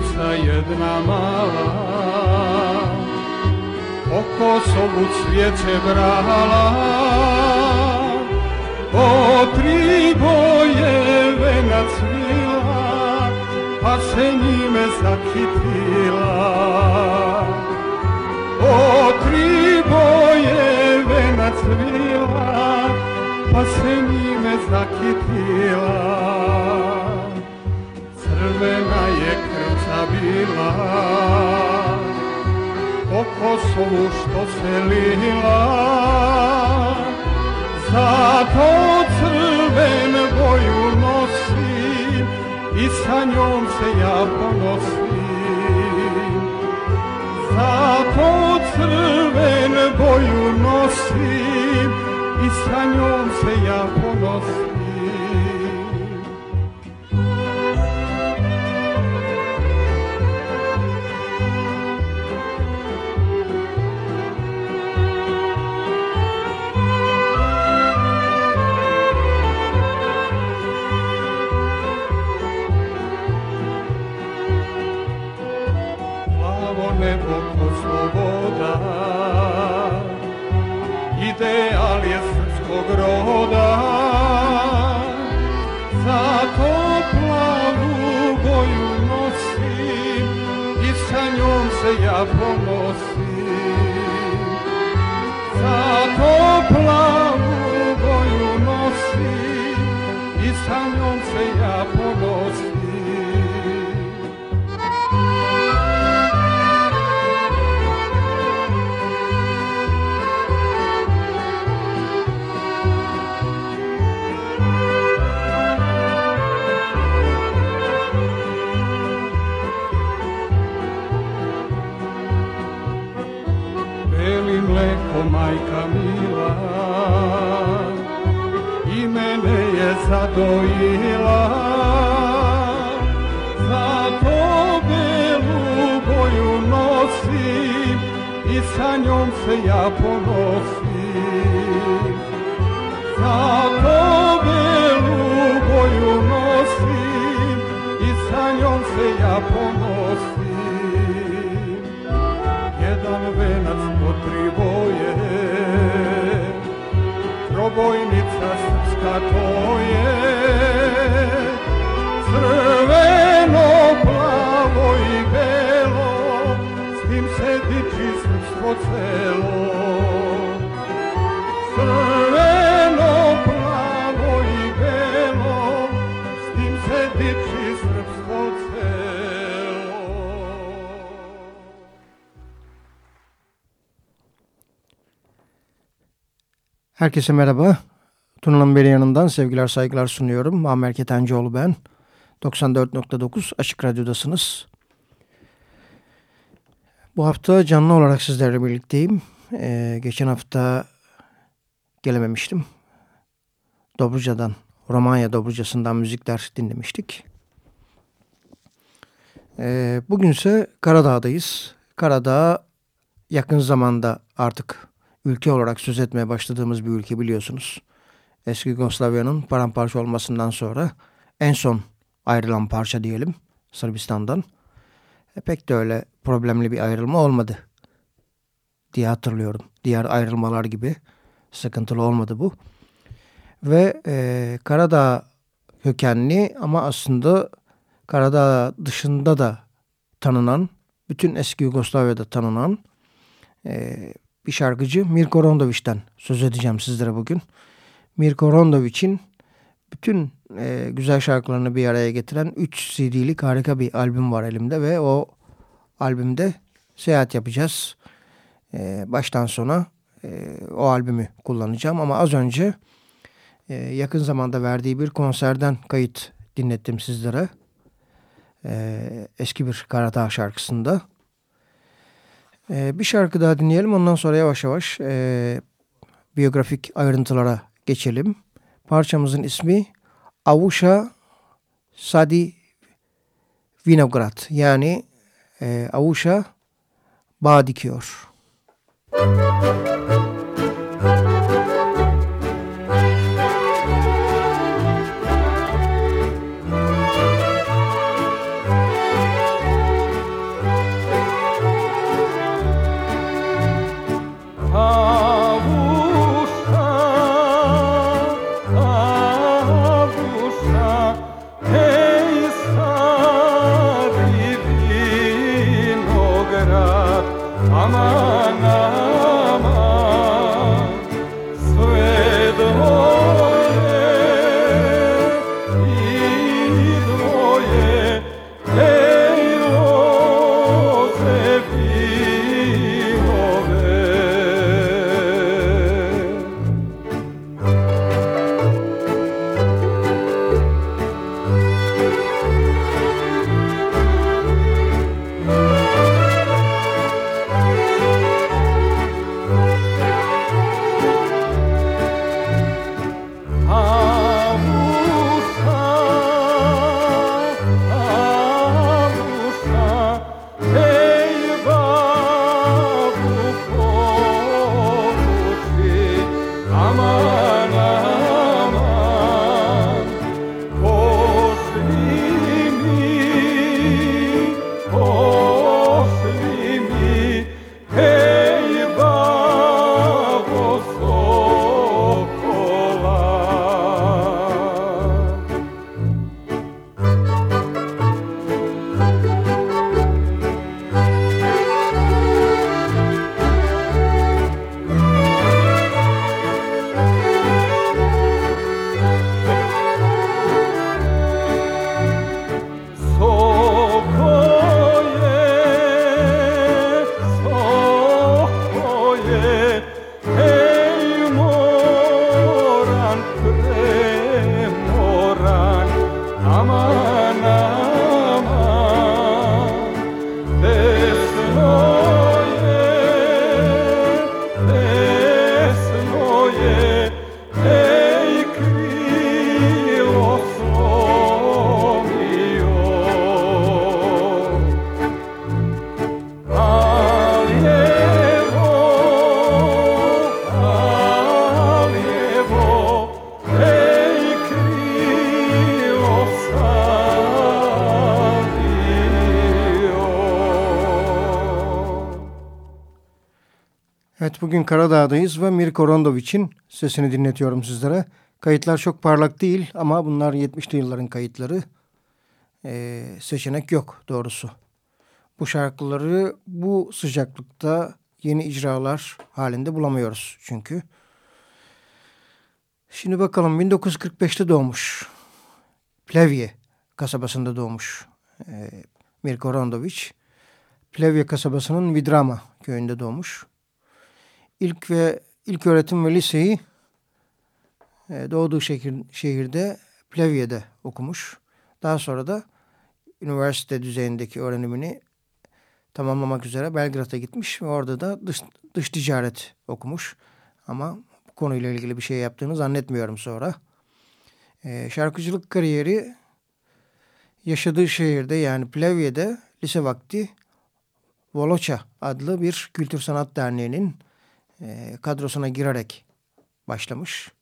Srpkinjica jedna mala Oko sobu cvijeće brala O tri boje venac vila Pa se njime zakitila O tri boje venac vila Pa se njime zakitila krca bila Po Kosovu što se lila. Zato crven boju nosim I sa njom se ja ponosim. Zato crven boju nosim I sa njom se ja ponosim nosim I sa njom se ja ponosim. Zato plavu boju nosim I sa njom se ja ponosim zadojila Zato belu boju nosim I sa njom se ja ponosim. Zato belu boju nosim I sa njom se ja ponosim. Jedan venac po tri boje srpska celo Herkese merhaba. Tuna'nın beri yanından sevgiler saygılar sunuyorum. Muammer Ketencoğlu ben. 94.9 Açık Radyo'dasınız. Bu hafta canlı olarak sizlerle birlikteyim. Ee, geçen hafta gelememiştim. Dobruca'dan, Romanya Dobruca'sından müzikler dinlemiştik. Ee, bugünse Karadağ'dayız. Karadağ yakın zamanda artık ülke olarak söz etmeye başladığımız bir ülke biliyorsunuz. Eski Yugoslavya'nın paramparça olmasından sonra en son ayrılan parça diyelim Sırbistan'dan. E pek de öyle problemli bir ayrılma olmadı diye hatırlıyorum. Diğer ayrılmalar gibi sıkıntılı olmadı bu. Ve e, Karadağ kökenli ama aslında Karadağ dışında da tanınan, bütün eski Yugoslavya'da tanınan e, bir şarkıcı Mirko Rondoviç'ten söz edeceğim sizlere bugün. Mirko Rondoviç'in bütün e, güzel şarkılarını bir araya getiren 3 CD'lik harika bir albüm var elimde ve o albümde seyahat yapacağız. E, baştan sona e, o albümü kullanacağım ama az önce e, yakın zamanda verdiği bir konserden kayıt dinlettim sizlere. E, eski bir Karadağ şarkısında. E, bir şarkı daha dinleyelim ondan sonra yavaş yavaş e, biyografik ayrıntılara geçelim. Parçamızın ismi Avuşa Sadi Vinograd yani e, Avuşa bağ dikiyor. Müzik Bugün Karadağ'dayız ve Mirko Rondoviç'in sesini dinletiyorum sizlere. Kayıtlar çok parlak değil ama bunlar 70'li yılların kayıtları. Ee, seçenek yok doğrusu. Bu şarkıları bu sıcaklıkta yeni icralar halinde bulamıyoruz çünkü. Şimdi bakalım 1945'te doğmuş. Plevye kasabasında doğmuş ee, Mirko Rondoviç. Plevye kasabasının Vidrama köyünde doğmuş ilk ve ilk öğretim ve liseyi e, doğduğu şehir, şehirde Plevye'de okumuş. Daha sonra da üniversite düzeyindeki öğrenimini tamamlamak üzere Belgrad'a gitmiş ve orada da dış, dış ticaret okumuş. Ama bu konuyla ilgili bir şey yaptığını zannetmiyorum sonra. Ee, şarkıcılık kariyeri yaşadığı şehirde yani Plevye'de lise vakti Voloça adlı bir kültür sanat derneğinin kadrosuna girerek başlamış.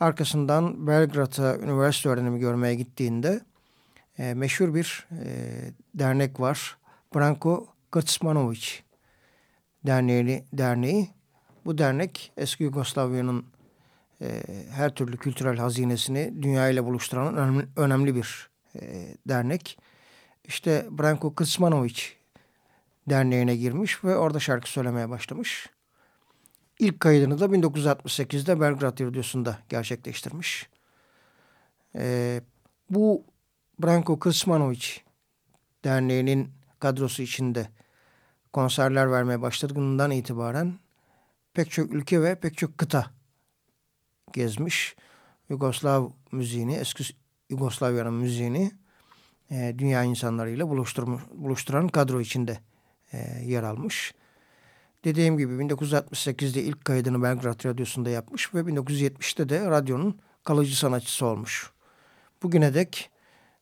Arkasından Belgrad'a üniversite öğrenimi görmeye gittiğinde e, meşhur bir e, dernek var. Branko Kıtsmanovic Derneği, Derneği. Bu dernek eski Yugoslavya'nın e, her türlü kültürel hazinesini dünya ile buluşturan önemli, önemli bir e, dernek. İşte Branko Kıtsmanovic Derneği'ne girmiş ve orada şarkı söylemeye başlamış. İlk kaydını da 1968'de Belgrad Radyosu'nda gerçekleştirmiş. Ee, bu Branko Krsmanovic Derneği'nin kadrosu içinde konserler vermeye başladığından itibaren pek çok ülke ve pek çok kıta gezmiş. Yugoslav müziğini, eski Yugoslavya'nın müziğini e, dünya insanlarıyla buluşturan kadro içinde e, yer almış. Dediğim gibi 1968'de ilk kaydını Belgrad Radyosu'nda yapmış ve 1970'te de radyonun kalıcı sanatçısı olmuş. Bugüne dek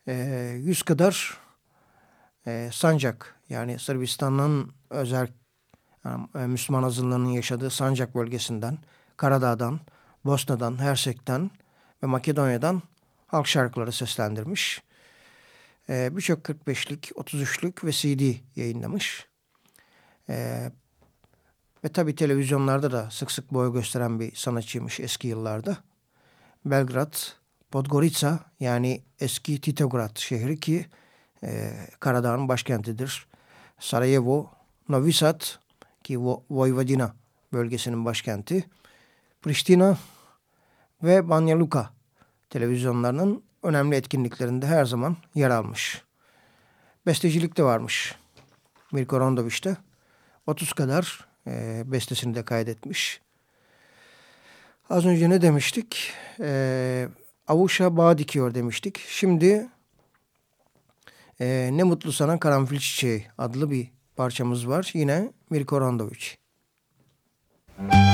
e, 100 kadar e, sancak yani Sırbistan'ın özel yani, e, Müslüman azınlığının yaşadığı sancak bölgesinden, Karadağ'dan, Bosna'dan, Hersek'ten ve Makedonya'dan halk şarkıları seslendirmiş. E, Birçok 45'lik, 33'lük ve CD yayınlamış. Ve tabii televizyonlarda da sık sık boy gösteren bir sanatçıymış eski yıllarda. Belgrad, Podgorica yani eski Titograd şehri ki e, Karadağ'ın başkentidir. Sarajevo, Novi Sad ki Vo Vojvodina bölgesinin başkenti. Pristina ve Banja Luka televizyonlarının önemli etkinliklerinde her zaman yer almış. Bestecilik de varmış Mirko Rondoviç'te. 30 kadar e, bestesini de kaydetmiş. Az önce ne demiştik? E, Avuşa bağ dikiyor demiştik. Şimdi e, Ne Mutlu Sana Karanfil Çiçeği adlı bir parçamız var. Yine Mirko Randoviç. Müzik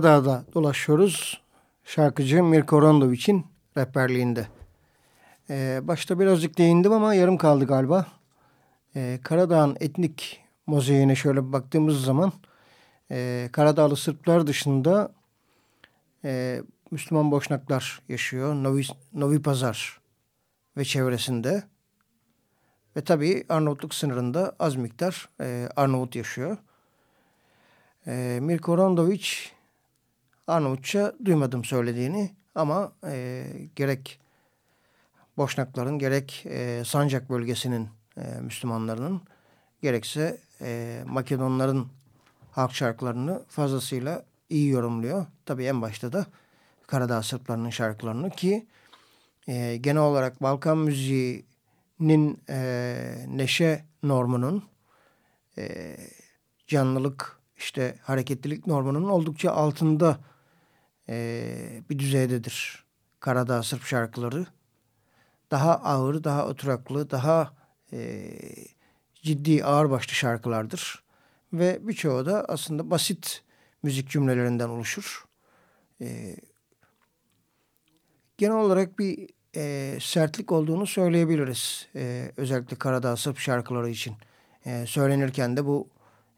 Karadağ'da dolaşıyoruz. Şarkıcı Mirko Rondoviç'in rehberliğinde. Ee, başta birazcık değindim ama yarım kaldı galiba. Ee, Karadağ'ın etnik mozaiğine şöyle baktığımız zaman e, Karadağlı Sırplar dışında e, Müslüman Boşnaklar yaşıyor. Novi, Novi Pazar ve çevresinde. Ve tabii Arnavutluk sınırında az miktar e, Arnavut yaşıyor. E, Mirko Rondoviç Arnavutça duymadım söylediğini ama e, gerek Boşnakların gerek e, Sancak bölgesinin e, Müslümanlarının gerekse e, Makedonların halk şarkılarını fazlasıyla iyi yorumluyor. Tabii en başta da Karadağ Sırplarının şarkılarını ki e, genel olarak Balkan müziğinin e, neşe normunun e, canlılık işte hareketlilik normunun oldukça altında e, bir düzeydedir Karadağ Sırp şarkıları. Daha ağır, daha oturaklı, daha e, ciddi ağırbaşlı şarkılardır. Ve birçoğu da aslında basit müzik cümlelerinden oluşur. E, genel olarak bir e, sertlik olduğunu söyleyebiliriz. E, özellikle Karadağ Sırp şarkıları için. E, söylenirken de bu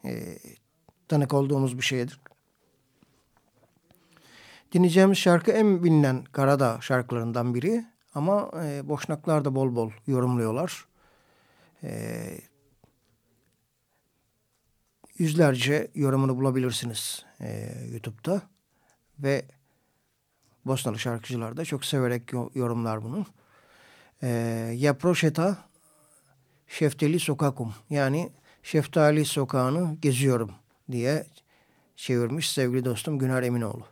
e, tanık olduğumuz bir şeydir. Dinleyeceğimiz şarkı en bilinen Karadağ şarkılarından biri. Ama e, Boşnaklar da bol bol yorumluyorlar. E, yüzlerce yorumunu bulabilirsiniz e, YouTube'da. Ve Bosnalı şarkıcılar da çok severek yorumlar bunu. E, ya proşeta şeftali sokakum yani şeftali sokağını geziyorum diye çevirmiş sevgili dostum Güner Eminoğlu.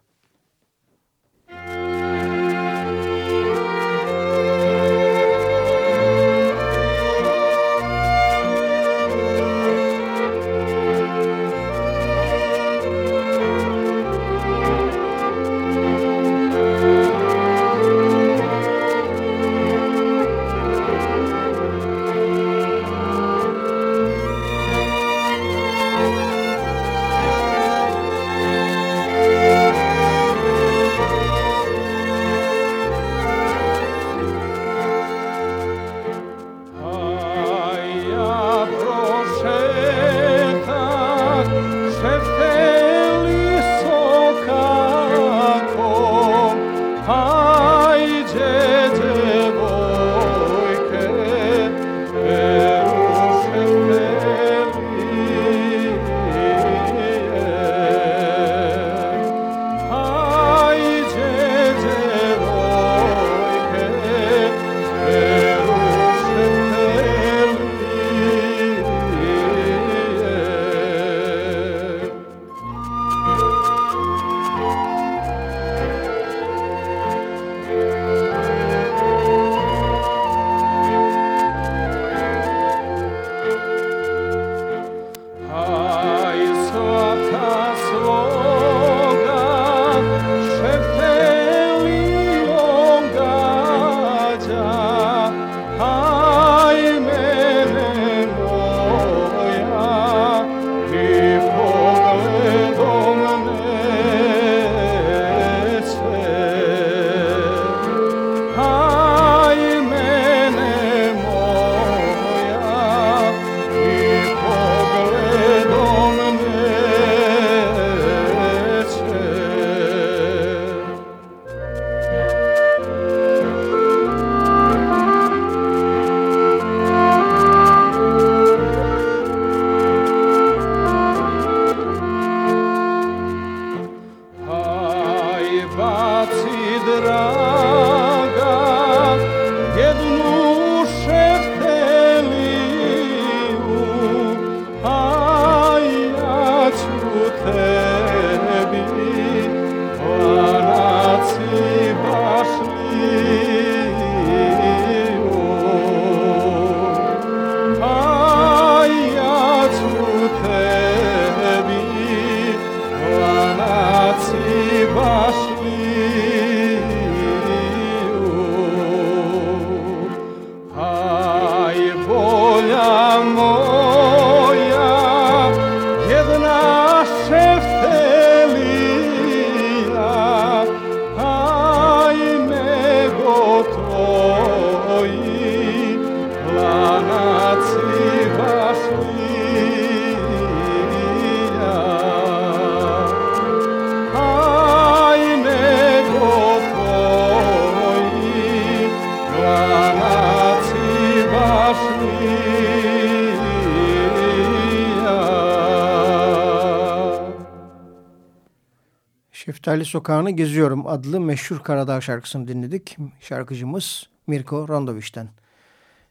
Nostalji Sokağı'nı geziyorum adlı meşhur Karadağ şarkısını dinledik. Şarkıcımız Mirko Randoviç'ten.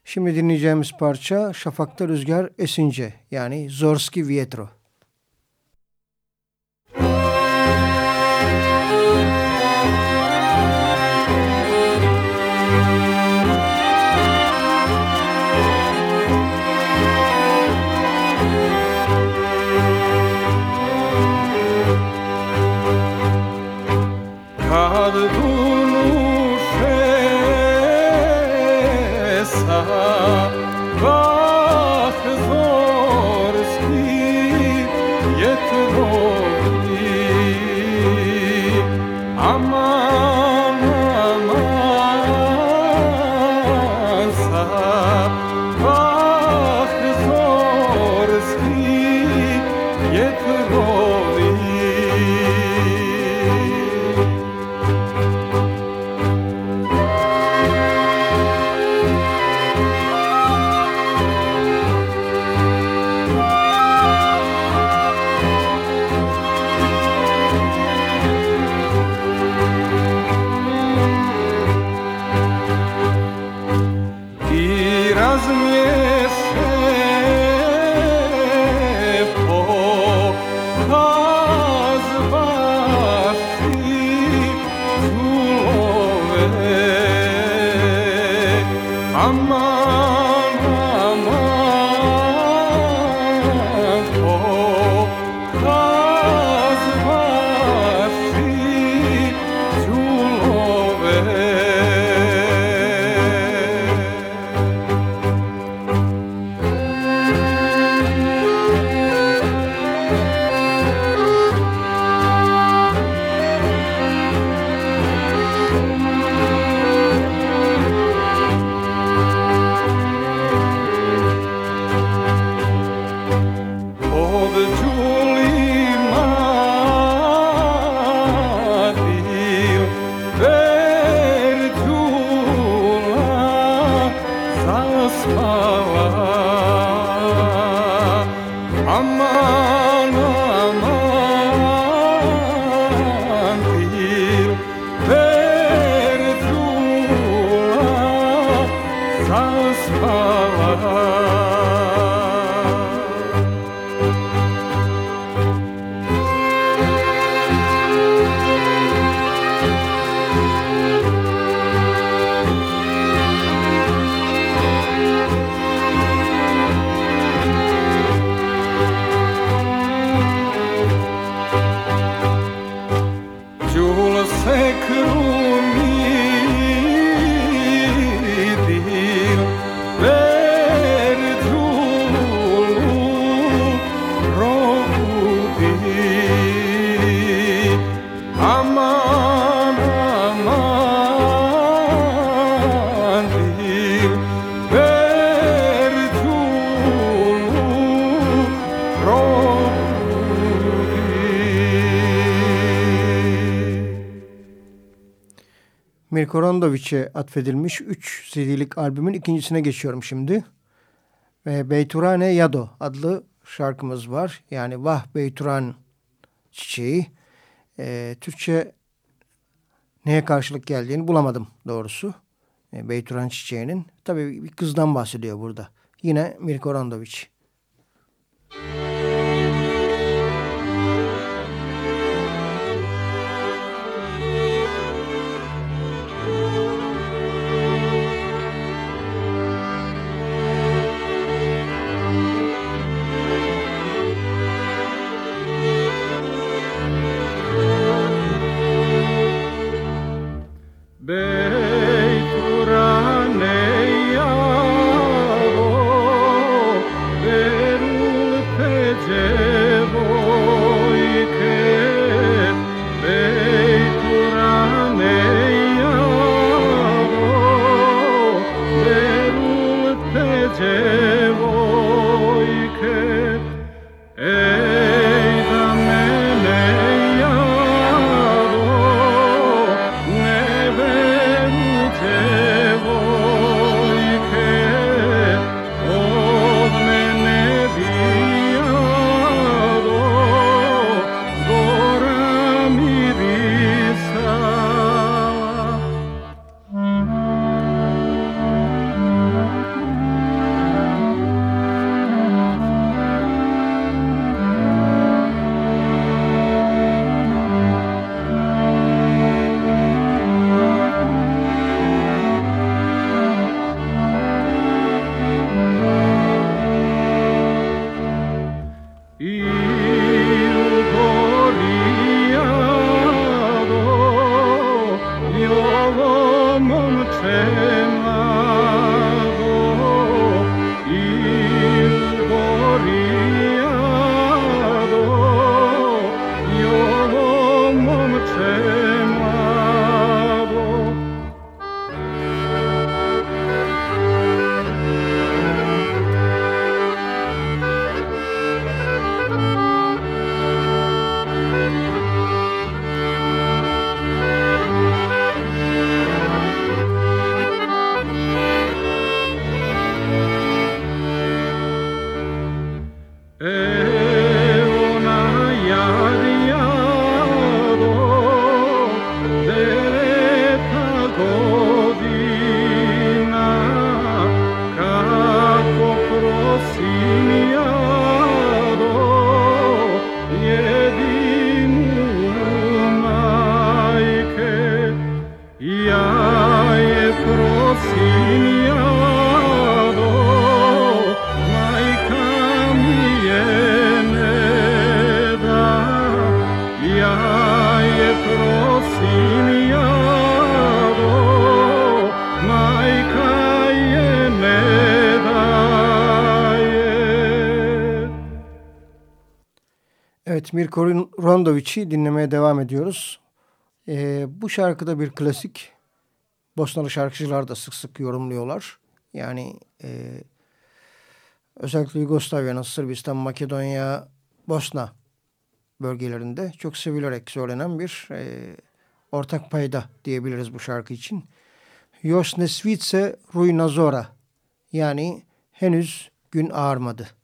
Şimdi dinleyeceğimiz parça Şafakta Rüzgar Esince yani Zorski Vietro. spała Mirko Rondoviç'e atfedilmiş 3 CD'lik albümün ikincisine geçiyorum şimdi. Ve Beyturane Yado adlı şarkımız var. Yani Vah Beyturan Çiçeği. E, Türkçe neye karşılık geldiğini bulamadım doğrusu. E, Beyturan Çiçeği'nin. Tabii bir kızdan bahsediyor burada. Yine Mirko Rondoviç. Müzik Mirko Rondovic'i dinlemeye devam ediyoruz. Ee, bu şarkıda bir klasik. Bosnalı şarkıcılar da sık sık yorumluyorlar. Yani e, özellikle Yugoslavya'nın Sırbistan, Makedonya, Bosna bölgelerinde çok sevilerek söylenen bir e, ortak payda diyebiliriz bu şarkı için. Još ne svice rujna zora yani henüz gün ağarmadı.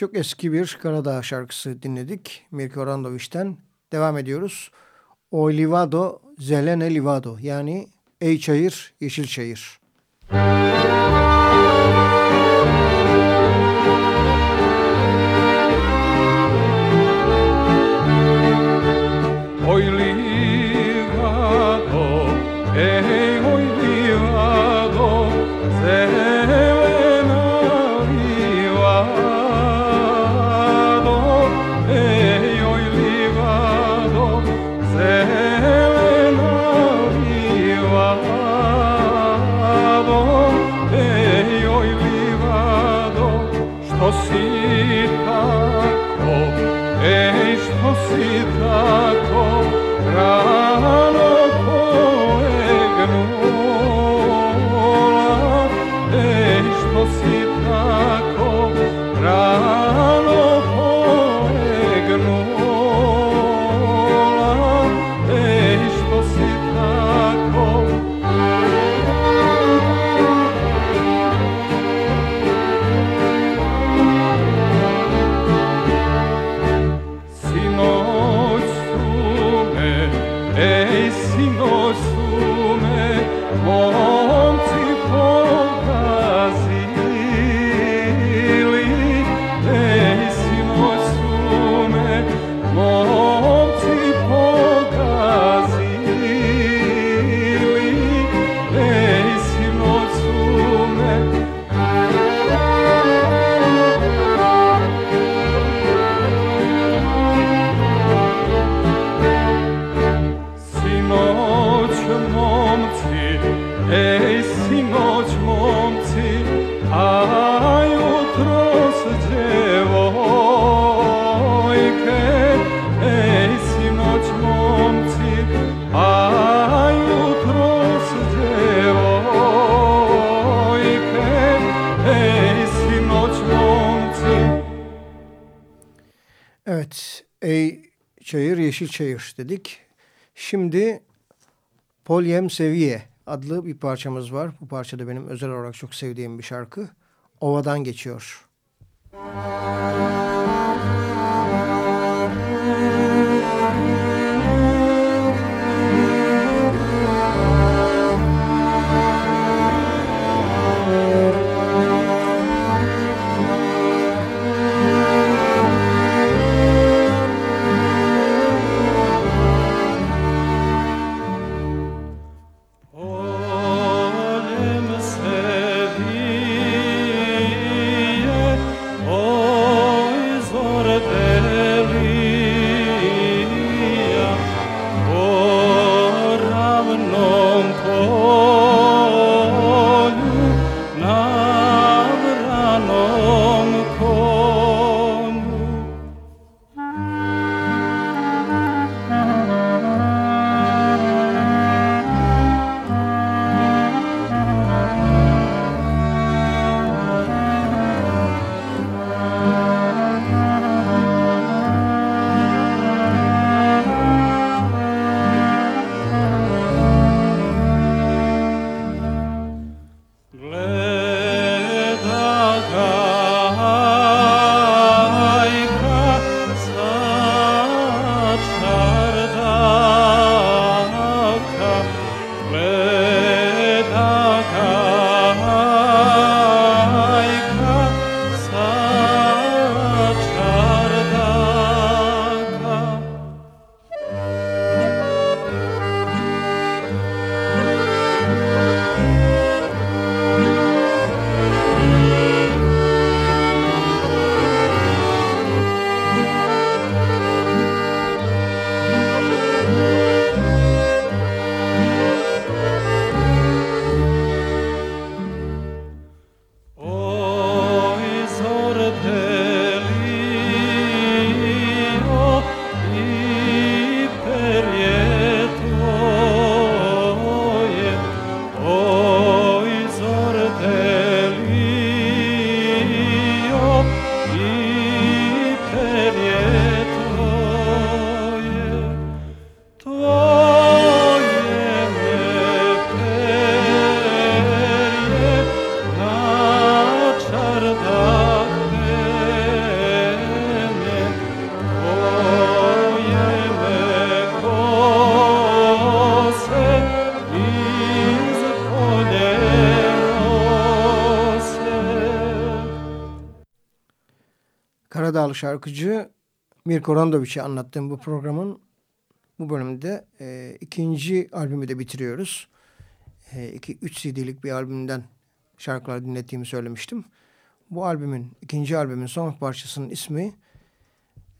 Çok eski bir Karadağ şarkısı dinledik. Mirko Randoviç'ten. Devam ediyoruz. O livado zelene livado yani ey çayır yeşil çayır. Oy Yeşilçayır dedik. Şimdi Polyem Seviye adlı bir parçamız var. Bu parça da benim özel olarak çok sevdiğim bir şarkı. Ova'dan geçiyor. Müzik Karadağlı şarkıcı Mirko Randoviç'i anlattığım bu programın bu bölümde e, ikinci albümü de bitiriyoruz. 2-3 e, CD'lik bir albümden şarkılar dinlettiğimi söylemiştim. Bu albümün, ikinci albümün son parçasının ismi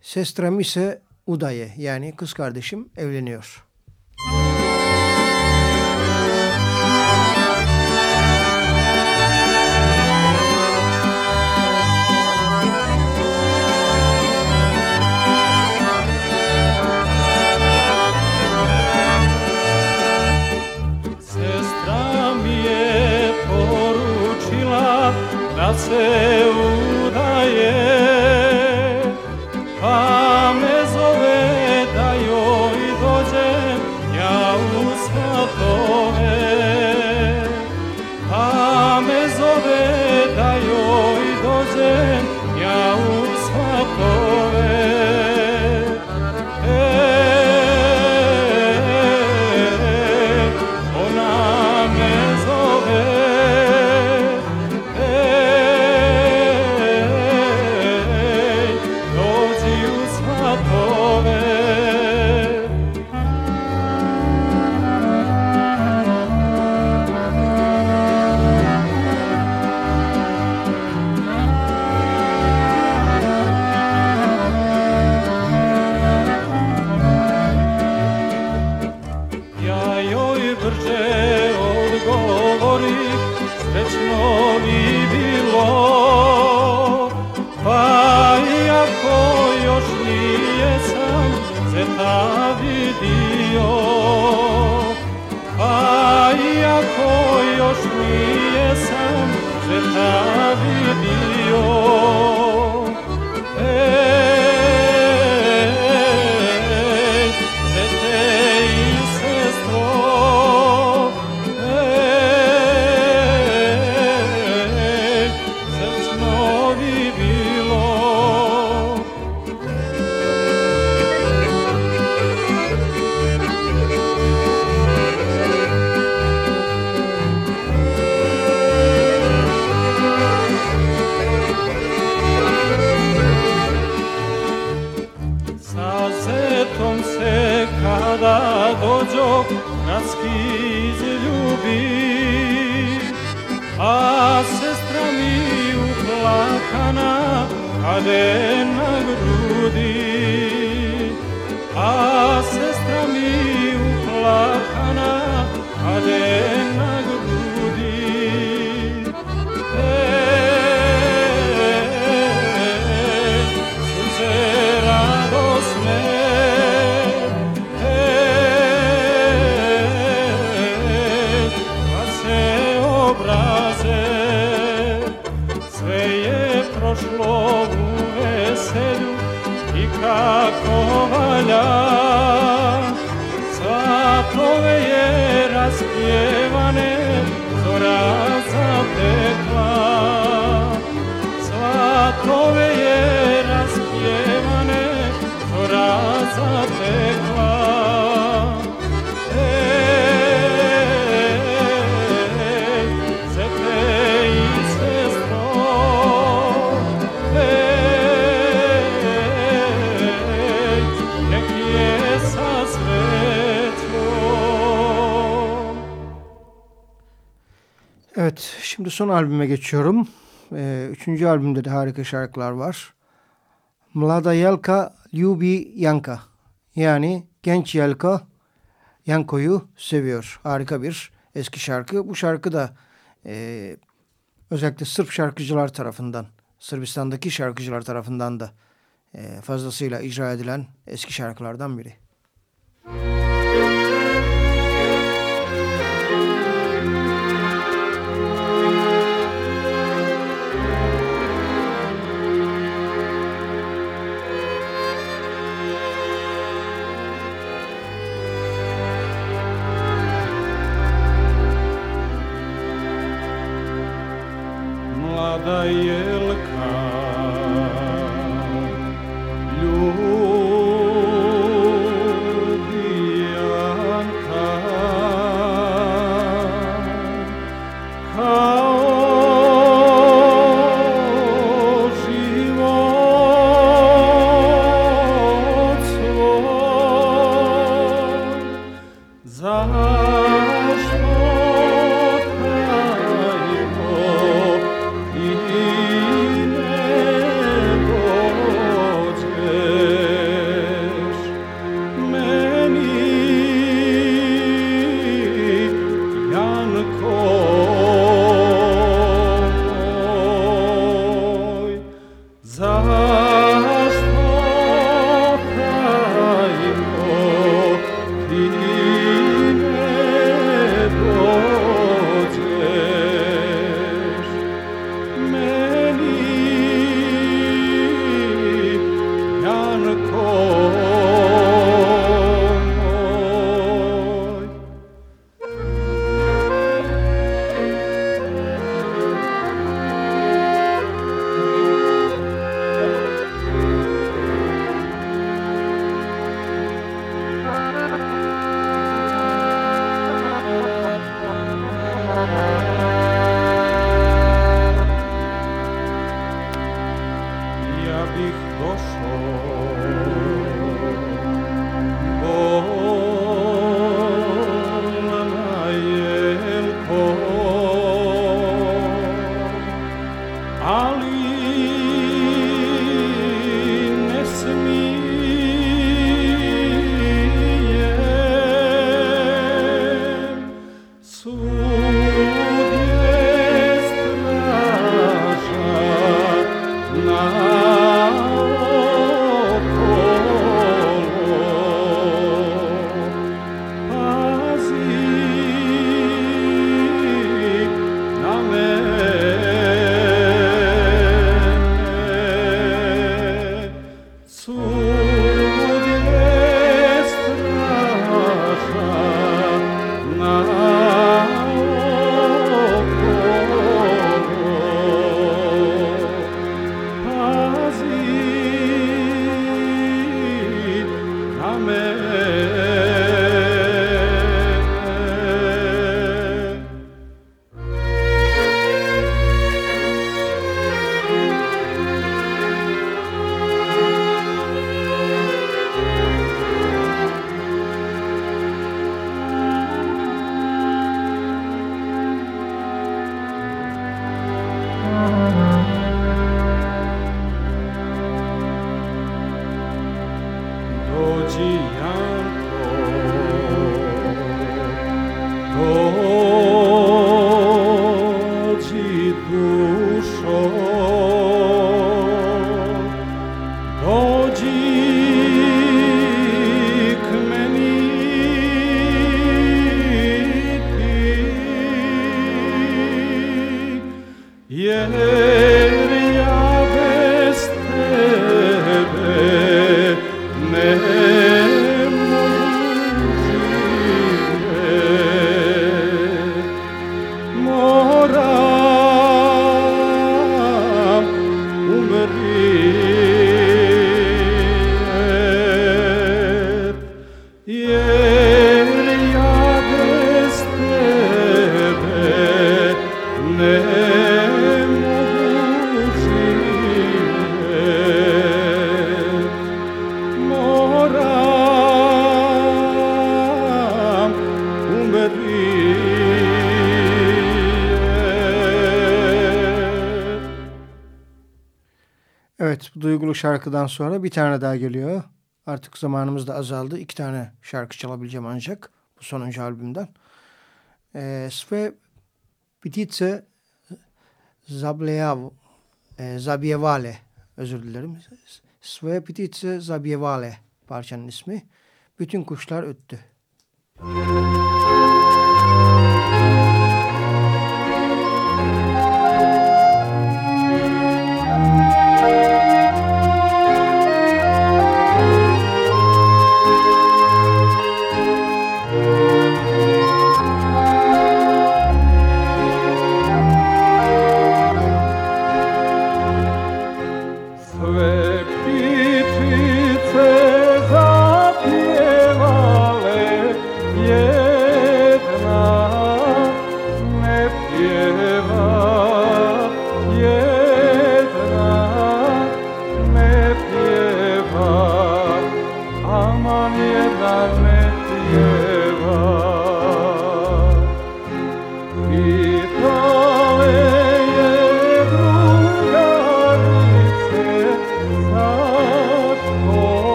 Sestramise Udaye yani kız kardeşim evleniyor. serce brže odgovori, srećno bi bilo. Pa iako još nije sam zeta vidio, pa iako još nije sam zeta vidio, las llevan horas a tecla. Svatove je razpjevane, horas a Şimdi son albüme geçiyorum. Ee, üçüncü albümde de harika şarkılar var. Mlada Yelka Ljubi Yanka. Yani genç Yelka Yanko'yu seviyor. Harika bir eski şarkı. Bu şarkı da e, özellikle Sırp şarkıcılar tarafından, Sırbistan'daki şarkıcılar tarafından da e, fazlasıyla icra edilen eski şarkılardan biri. kada jelka. Ljubijanka kao život duygulu şarkıdan sonra bir tane daha geliyor. Artık zamanımız da azaldı. İki tane şarkı çalabileceğim ancak bu sonuncu albümden. E, Sve Pitice Zableav e, Zabievale özür dilerim. Sve Pitice Zabievale parçanın ismi. Bütün kuşlar öttü. Müzik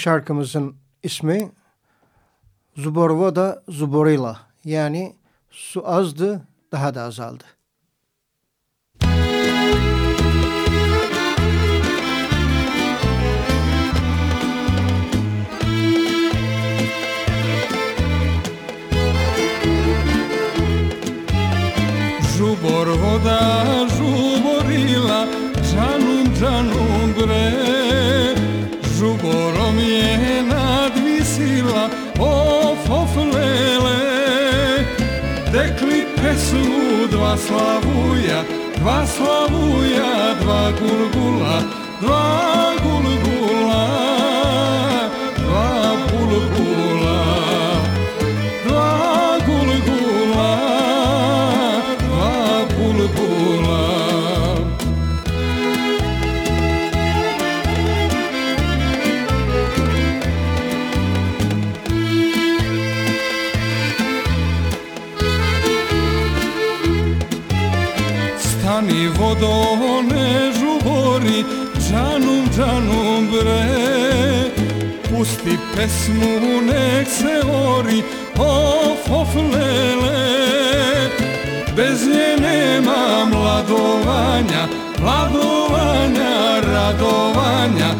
şarkımızın ismi Zuborvoda Zuborila yani su azdı daha da azaldı. Žubor voda žuborila, džanum džanum силу два славуя, два славуя, два гургула, два Pusti pesmu nek se ori Of, of, lele. Bez nje nema mladovanja, mladovanja, radovanja,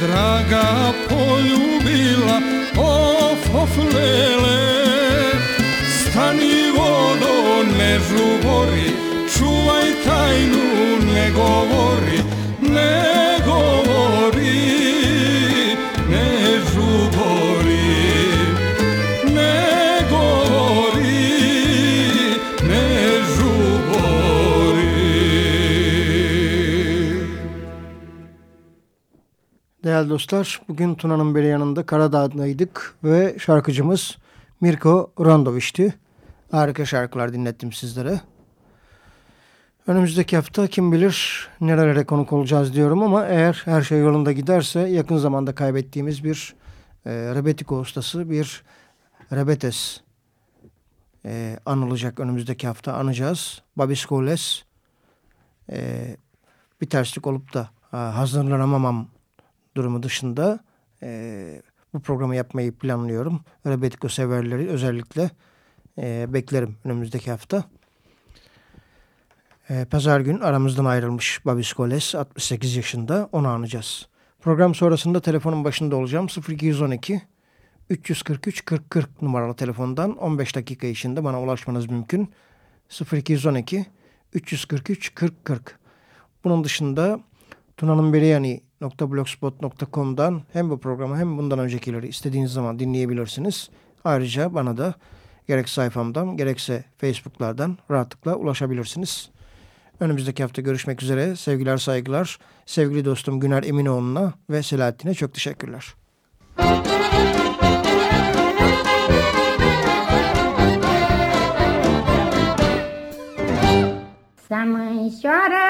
draga poljubila Of, of, lele. Stani vodo, ne žubori Čuvaj tajnu, ne govori Ne Değerli dostlar, bugün Tuna'nın beri yanında Karadağ'daydık ve şarkıcımız Mirko Rondoviç'ti. Harika şarkılar dinlettim sizlere. Önümüzdeki hafta kim bilir nerelere konuk olacağız diyorum ama eğer her şey yolunda giderse yakın zamanda kaybettiğimiz bir e, rebetiko ustası, bir rebetes e, anılacak önümüzdeki hafta anacağız. Babis Koles e, bir terslik olup da e, hazırlanamamam durumu dışında e, bu programı yapmayı planlıyorum. Rebetiko severleri özellikle e, beklerim önümüzdeki hafta. E, Pazar gün aramızdan ayrılmış Babis Koles 68 yaşında onu anacağız. Program sonrasında telefonun başında olacağım 0212 343 40 40 numaralı telefondan 15 dakika içinde bana ulaşmanız mümkün. 0212 343 40 40. Bunun dışında Tuna'nın Beriyani blogspot.com'dan hem bu programı hem bundan öncekileri istediğiniz zaman dinleyebilirsiniz. Ayrıca bana da gerek sayfamdan gerekse Facebook'lardan rahatlıkla ulaşabilirsiniz. Önümüzdeki hafta görüşmek üzere. Sevgiler saygılar. Sevgili dostum Güner Eminoğlu'na ve Selahattin'e çok teşekkürler. Să mânșoară